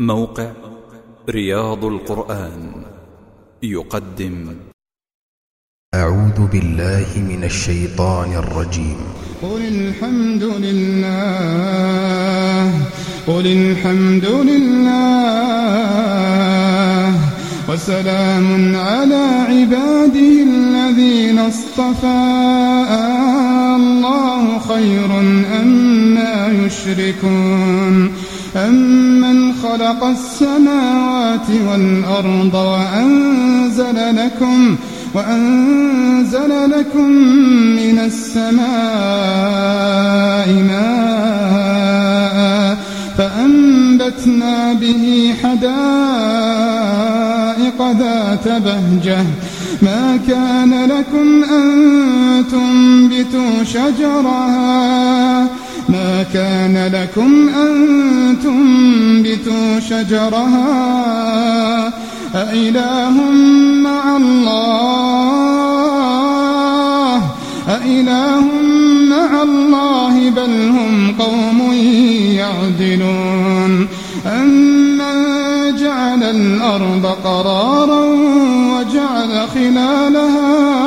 موقع رياض القرآن يقدم. أعوذ بالله من الشيطان الرجيم. قل الحمد لله قل الحمد لله وسلام على عباده الذين اصطفى. الله خير أما يشركون أمن خلق السماوات والأرض وأنزل لكم وأنزل لكم من السماء ماء فأنبتنا به حدائق ذات بهجة. ما كان لكم أن تنبتوا شجرها ما كان لكم أن تنبتوا شجرها أإله مع الله؟ أإله مع الله بل هم قوم يعدلون. أمن جعل الأرض قرارا وجعل خلالها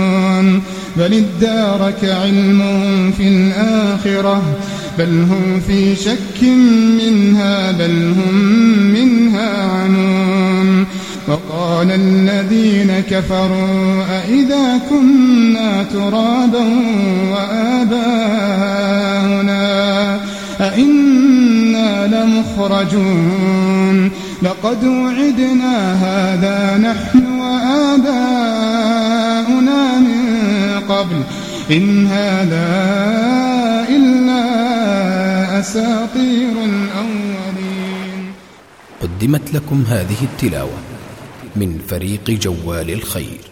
بل ادارك علمهم في الآخرة بل هم في شك منها بل هم منها عنون. وقال الذين كفروا أئذا كنا ترابا وآباؤنا أئنا لمخرجون. لقد وعدنا هذا نحن وآباؤنا قبل. إن هذا إلا أساطير الأولين. قدمت لكم هذه التلاوة من فريق جوال الخير.